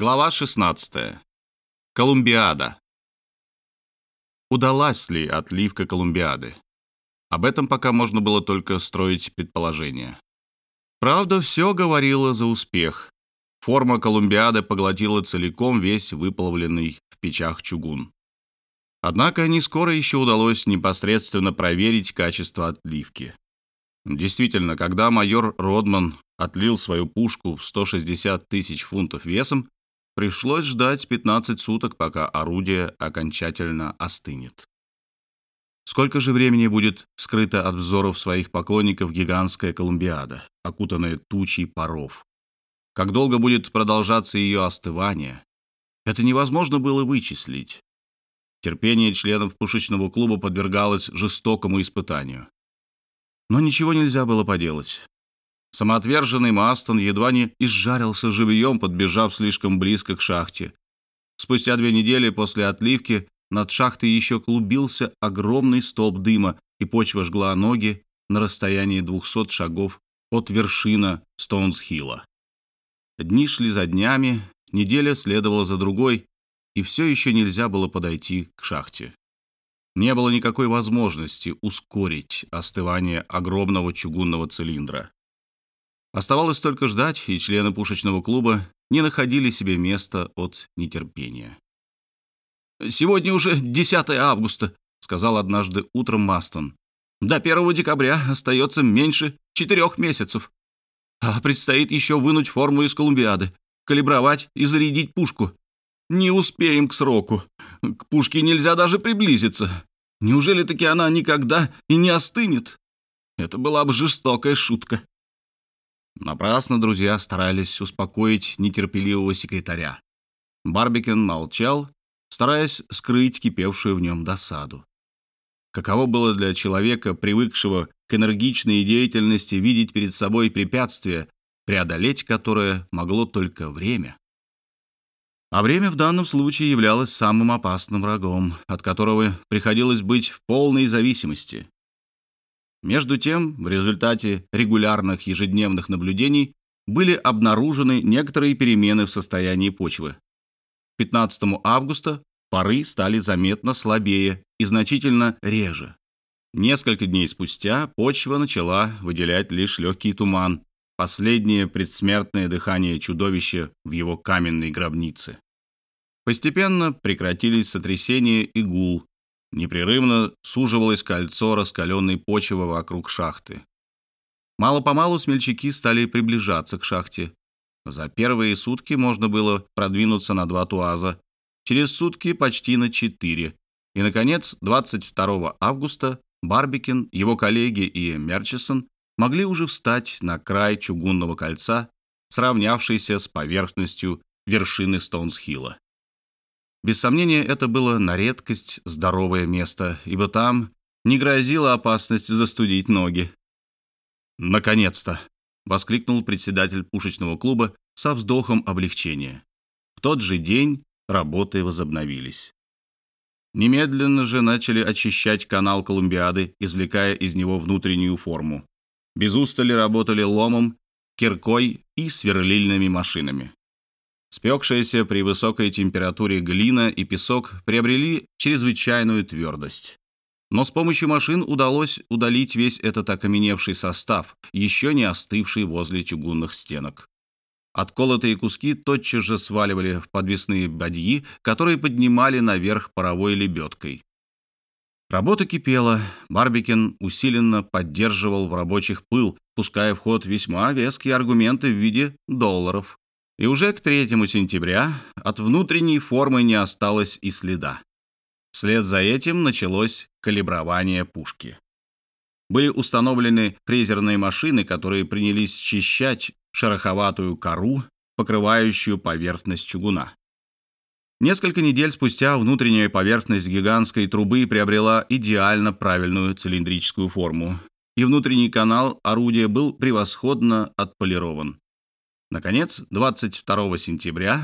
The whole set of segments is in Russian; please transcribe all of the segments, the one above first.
Глава 16. Колумбиада. Удалась ли отливка Колумбиады? Об этом пока можно было только строить предположения. Правда, все говорило за успех. Форма Колумбиады поглотила целиком весь выплавленный в печах чугун. Однако не скоро еще удалось непосредственно проверить качество отливки. Действительно, когда майор Родман отлил свою пушку в 160 тысяч фунтов весом, Пришлось ждать 15 суток, пока орудие окончательно остынет. Сколько же времени будет скрыто от взоров своих поклонников гигантская Колумбиада, окутанная тучей паров? Как долго будет продолжаться ее остывание? Это невозможно было вычислить. Терпение членов пушечного клуба подвергалось жестокому испытанию. Но ничего нельзя было поделать. Самоотверженный Мастон едва не изжарился живьем, подбежав слишком близко к шахте. Спустя две недели после отливки над шахтой еще клубился огромный столб дыма, и почва жгла ноги на расстоянии 200 шагов от вершина Стоунсхилла. Дни шли за днями, неделя следовала за другой, и все еще нельзя было подойти к шахте. Не было никакой возможности ускорить остывание огромного чугунного цилиндра. Оставалось только ждать, и члены пушечного клуба не находили себе места от нетерпения. «Сегодня уже 10 августа», — сказал однажды утром Мастон. «До 1 декабря остается меньше четырех месяцев. А предстоит еще вынуть форму из Колумбиады, калибровать и зарядить пушку. Не успеем к сроку. К пушке нельзя даже приблизиться. Неужели таки она никогда и не остынет? Это была бы жестокая шутка». Напрасно друзья старались успокоить нетерпеливого секретаря. Барбикен молчал, стараясь скрыть кипевшую в нем досаду. Каково было для человека, привыкшего к энергичной деятельности, видеть перед собой препятствие, преодолеть которое могло только время. А время в данном случае являлось самым опасным врагом, от которого приходилось быть в полной зависимости. Между тем, в результате регулярных ежедневных наблюдений были обнаружены некоторые перемены в состоянии почвы. 15 августа пары стали заметно слабее и значительно реже. Несколько дней спустя почва начала выделять лишь легкий туман, последнее предсмертное дыхание чудовища в его каменной гробнице. Постепенно прекратились сотрясения и гул, Непрерывно суживалось кольцо раскаленной почвы вокруг шахты. Мало-помалу смельчаки стали приближаться к шахте. За первые сутки можно было продвинуться на два туаза, через сутки почти на четыре. И, наконец, 22 августа Барбикин, его коллеги и Мерчисон могли уже встать на край чугунного кольца, сравнявшийся с поверхностью вершины Стоунсхилла. Без сомнения, это было на редкость здоровое место, ибо там не грозила опасность застудить ноги. «Наконец-то!» — воскликнул председатель пушечного клуба со вздохом облегчения. В тот же день работы возобновились. Немедленно же начали очищать канал Колумбиады, извлекая из него внутреннюю форму. Без устали работали ломом, киркой и сверлильными машинами. Спекшаяся при высокой температуре глина и песок приобрели чрезвычайную твердость. Но с помощью машин удалось удалить весь этот окаменевший состав, еще не остывший возле чугунных стенок. Отколотые куски тотчас же сваливали в подвесные бадьи, которые поднимали наверх паровой лебедкой. Работа кипела, Барбикин усиленно поддерживал в рабочих пыл, пуская в ход весьма веские аргументы в виде долларов. И уже к 3 сентября от внутренней формы не осталось и следа. Вслед за этим началось калибрование пушки. Были установлены фрезерные машины, которые принялись счищать шероховатую кору, покрывающую поверхность чугуна. Несколько недель спустя внутренняя поверхность гигантской трубы приобрела идеально правильную цилиндрическую форму, и внутренний канал орудия был превосходно отполирован. Наконец, 22 сентября,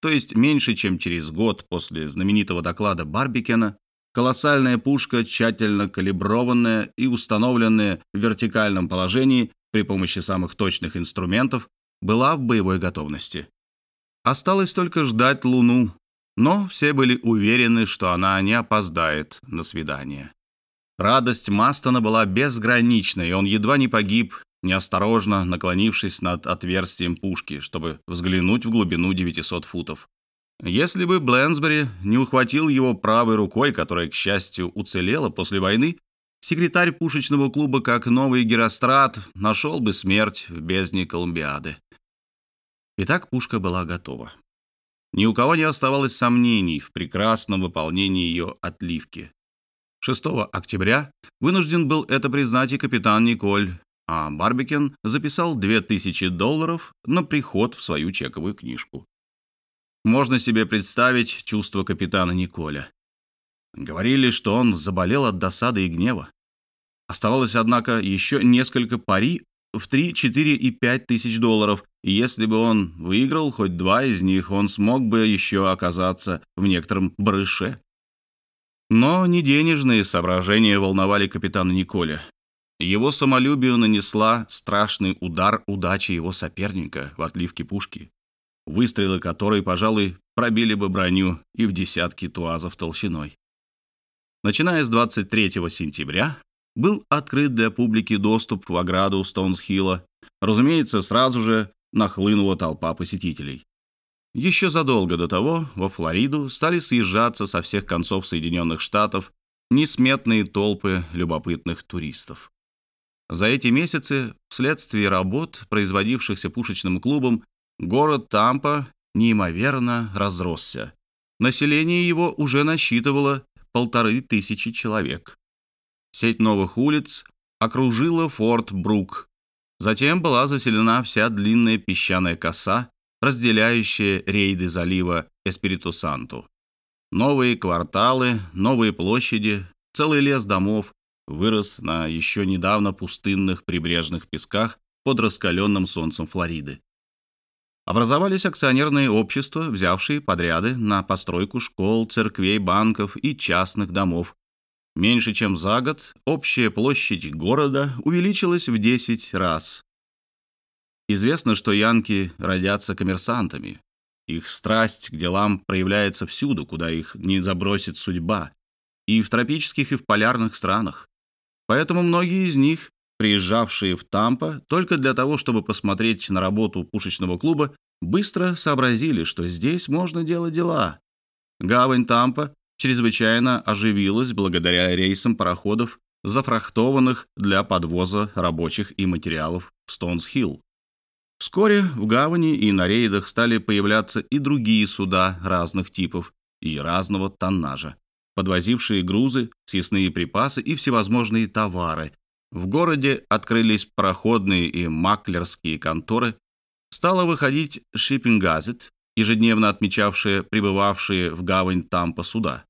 то есть меньше, чем через год после знаменитого доклада Барбикена, колоссальная пушка, тщательно калиброванная и установленная в вертикальном положении при помощи самых точных инструментов, была в боевой готовности. Осталось только ждать Луну, но все были уверены, что она не опоздает на свидание. Радость Мастона была безграничной, он едва не погиб, неосторожно наклонившись над отверстием пушки, чтобы взглянуть в глубину 900 футов. Если бы Бленсбери не ухватил его правой рукой, которая, к счастью, уцелела после войны, секретарь пушечного клуба, как новый Герострат, нашел бы смерть в бездне Колумбиады. Итак, пушка была готова. Ни у кого не оставалось сомнений в прекрасном выполнении ее отливки. 6 октября вынужден был это признать и капитан Николь, а Барбикен записал 2000 долларов на приход в свою чековую книжку. Можно себе представить чувство капитана Николя. Говорили, что он заболел от досады и гнева. Оставалось, однако, еще несколько пари в 3, 4 и 5 тысяч долларов, и если бы он выиграл хоть два из них, он смог бы еще оказаться в некотором барыше. Но не денежные соображения волновали капитана Николя. Его самолюбию нанесла страшный удар удачи его соперника в отливке пушки выстрелы которой, пожалуй, пробили бы броню и в десятки туазов толщиной. Начиная с 23 сентября был открыт для публики доступ в ограду Стоунсхилла. Разумеется, сразу же нахлынула толпа посетителей. Еще задолго до того во Флориду стали съезжаться со всех концов Соединенных Штатов несметные толпы любопытных туристов. За эти месяцы, вследствие работ, производившихся пушечным клубом, Город Тампа неимоверно разросся. Население его уже насчитывало полторы тысячи человек. Сеть новых улиц окружила Форт Брук. Затем была заселена вся длинная песчаная коса, разделяющая рейды залива Эспириту-Санту. Новые кварталы, новые площади, целый лес домов вырос на еще недавно пустынных прибрежных песках под раскаленным солнцем Флориды. Образовались акционерные общества, взявшие подряды на постройку школ, церквей, банков и частных домов. Меньше чем за год общая площадь города увеличилась в 10 раз. Известно, что янки родятся коммерсантами. Их страсть к делам проявляется всюду, куда их не забросит судьба, и в тропических, и в полярных странах. Поэтому многие из них приезжавшие в Тампа только для того, чтобы посмотреть на работу пушечного клуба, быстро сообразили, что здесь можно делать дела. Гавань Тампа чрезвычайно оживилась благодаря рейсам пароходов, зафрахтованных для подвоза рабочих и материалов в Стоунс-Хилл. Вскоре в гавани и на рейдах стали появляться и другие суда разных типов и разного тоннажа, подвозившие грузы, съестные припасы и всевозможные товары, в городе открылись пароходные и маклерские конторы, стала выходить шиппинг-газет, ежедневно отмечавшие прибывавшие в гавань Тампа суда.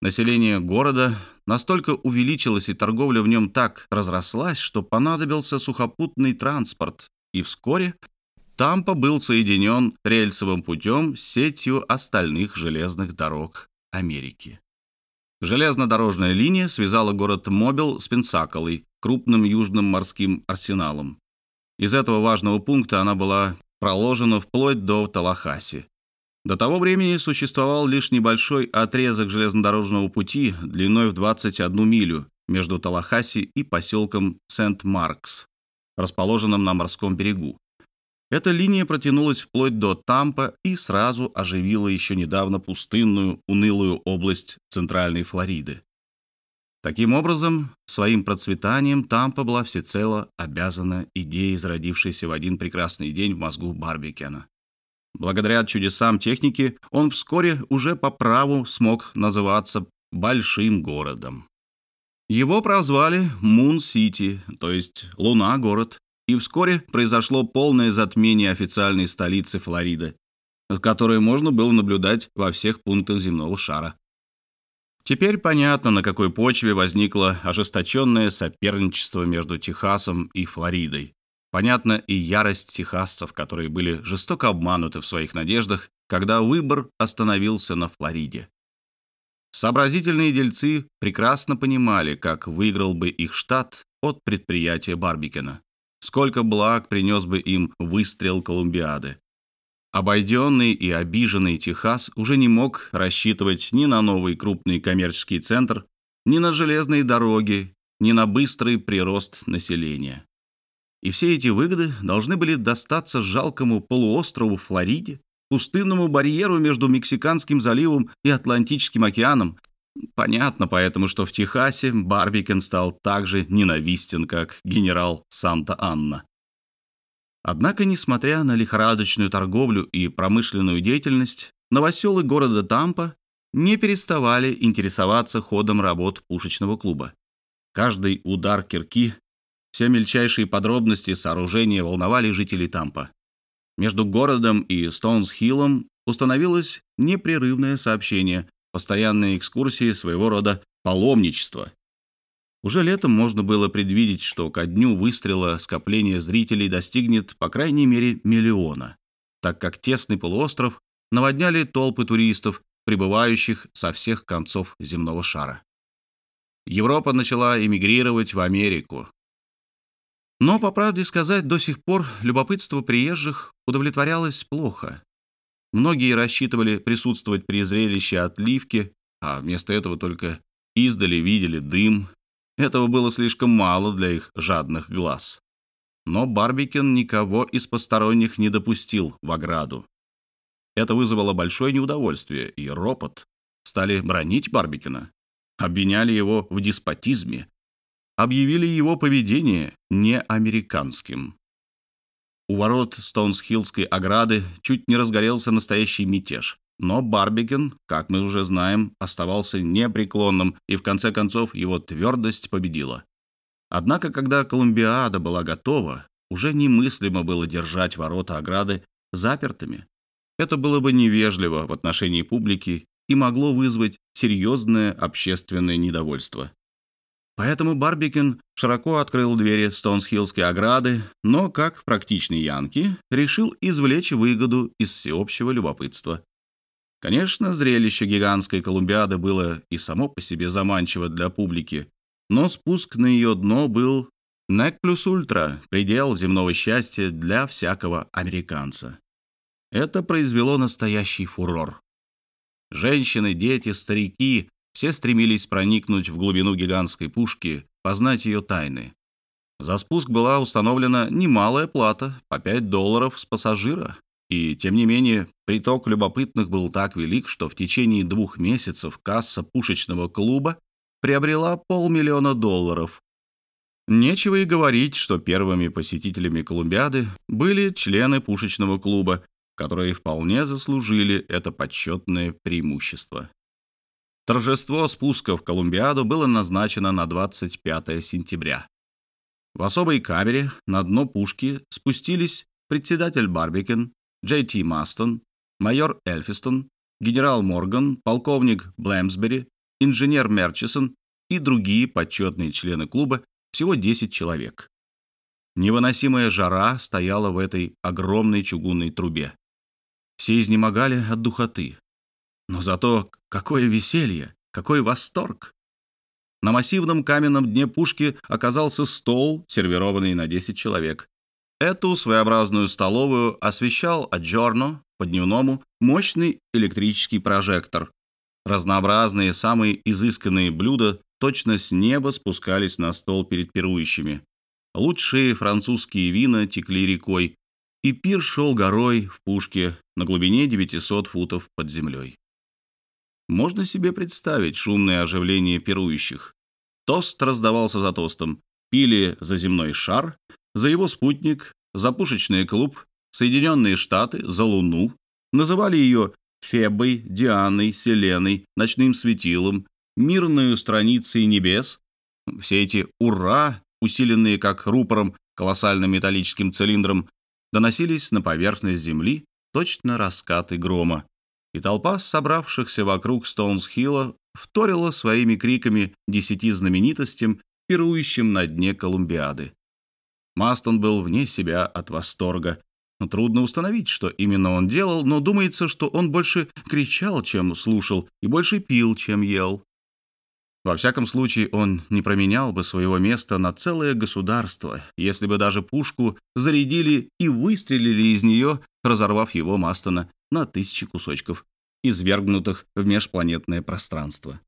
Население города настолько увеличилось и торговля в нем так разрослась, что понадобился сухопутный транспорт, и вскоре Тампа был соединен рельсовым путем с сетью остальных железных дорог Америки. Железнодорожная линия связала город Мобил с Пенсаколой, крупным южным морским арсеналом. Из этого важного пункта она была проложена вплоть до Талахаси. До того времени существовал лишь небольшой отрезок железнодорожного пути длиной в 21 милю между Талахаси и поселком Сент-Маркс, расположенным на морском берегу. Эта линия протянулась вплоть до Тампа и сразу оживила еще недавно пустынную, унылую область Центральной Флориды. Таким образом, своим процветанием Тампа была всецело обязана идее, зародившейся в один прекрасный день в мозгу Барбикена. Благодаря чудесам техники он вскоре уже по праву смог называться большим городом. Его прозвали Мун-Сити, то есть Луна-город, и вскоре произошло полное затмение официальной столицы Флориды, которое можно было наблюдать во всех пунктах земного шара. Теперь понятно, на какой почве возникло ожесточенное соперничество между Техасом и Флоридой. Понятна и ярость техасцев, которые были жестоко обмануты в своих надеждах, когда выбор остановился на Флориде. Сообразительные дельцы прекрасно понимали, как выиграл бы их штат от предприятия Барбикена сколько благ принес бы им выстрел Колумбиады. Обойденный и обиженный Техас уже не мог рассчитывать ни на новый крупный коммерческий центр, ни на железные дороги, ни на быстрый прирост населения. И все эти выгоды должны были достаться жалкому полуострову Флориде, пустынному барьеру между Мексиканским заливом и Атлантическим океаном. Понятно поэтому, что в Техасе Барбикен стал так же ненавистен, как генерал Санта-Анна. Однако, несмотря на лихорадочную торговлю и промышленную деятельность, новоселы города Тампа не переставали интересоваться ходом работ пушечного клуба. Каждый удар кирки, все мельчайшие подробности сооружения волновали жителей Тампа. Между городом и Стоунс-Хиллом установилось непрерывное сообщение, постоянные экскурсии своего рода паломничество. Уже летом можно было предвидеть, что ко дню выстрела скопление зрителей достигнет по крайней мере миллиона, так как тесный полуостров наводняли толпы туристов, прибывающих со всех концов земного шара. Европа начала эмигрировать в Америку. Но, по правде сказать, до сих пор любопытство приезжих удовлетворялось плохо. Многие рассчитывали присутствовать при зрелище отливки, а вместо этого только издали видели дым, этого было слишком мало для их жадных глаз. Но Барбикен никого из посторонних не допустил в ограду. Это вызвало большое неудовольствие, и ропот. Стали бронить Барбикена. Обвиняли его в деспотизме. Объявили его поведение неамериканским. У ворот Стоунсхиллской ограды чуть не разгорелся настоящий мятеж. Но Барбикен, как мы уже знаем, оставался непреклонным, и в конце концов его твердость победила. Однако, когда Колумбиада была готова, уже немыслимо было держать ворота ограды запертыми. Это было бы невежливо в отношении публики и могло вызвать серьезное общественное недовольство. Поэтому Барбикен широко открыл двери Стоунсхиллской ограды, но, как практичный Янки, решил извлечь выгоду из всеобщего любопытства. Конечно, зрелище гигантской Колумбиады было и само по себе заманчиво для публики, но спуск на ее дно был нек плюс ультра, предел земного счастья для всякого американца. Это произвело настоящий фурор. Женщины, дети, старики все стремились проникнуть в глубину гигантской пушки, познать ее тайны. За спуск была установлена немалая плата, по 5 долларов с пассажира. И, тем не менее, приток любопытных был так велик, что в течение двух месяцев касса пушечного клуба приобрела полмиллиона долларов. Нечего и говорить, что первыми посетителями Колумбиады были члены пушечного клуба, которые вполне заслужили это почетное преимущество. Торжество спуска в Колумбиаду было назначено на 25 сентября. В особой камере на дно пушки спустились председатель Барбикен, Джей Ти Мастон, майор Эльфистон, генерал Морган, полковник Блэмсбери, инженер Мерчисон и другие почетные члены клуба, всего 10 человек. Невыносимая жара стояла в этой огромной чугунной трубе. Все изнемогали от духоты. Но зато какое веселье, какой восторг! На массивном каменном дне пушки оказался стол, сервированный на 10 человек, Эту своеобразную столовую освещал аджорно по-дневному мощный электрический прожектор. Разнообразные, самые изысканные блюда точно с неба спускались на стол перед пирующими. Лучшие французские вина текли рекой, и пир шел горой в пушке на глубине 900 футов под землей. Можно себе представить шумное оживление пирующих. Тост раздавался за тостом, пили за земной шар, за его спутник, за пушечный клуб, Соединенные Штаты, за Луну, называли ее Фебой, Дианой, Селеной, ночным светилом, мирную страницей небес. Все эти «ура», усиленные как рупором колоссальным металлическим цилиндром, доносились на поверхность земли точно раскаты грома, и толпа собравшихся вокруг Стоунс-Хилла вторила своими криками десяти знаменитостям, пирующим на дне Колумбиады. Мастон был вне себя от восторга. Трудно установить, что именно он делал, но думается, что он больше кричал, чем слушал, и больше пил, чем ел. Во всяком случае, он не променял бы своего места на целое государство, если бы даже пушку зарядили и выстрелили из нее, разорвав его Мастона на тысячи кусочков, извергнутых в межпланетное пространство.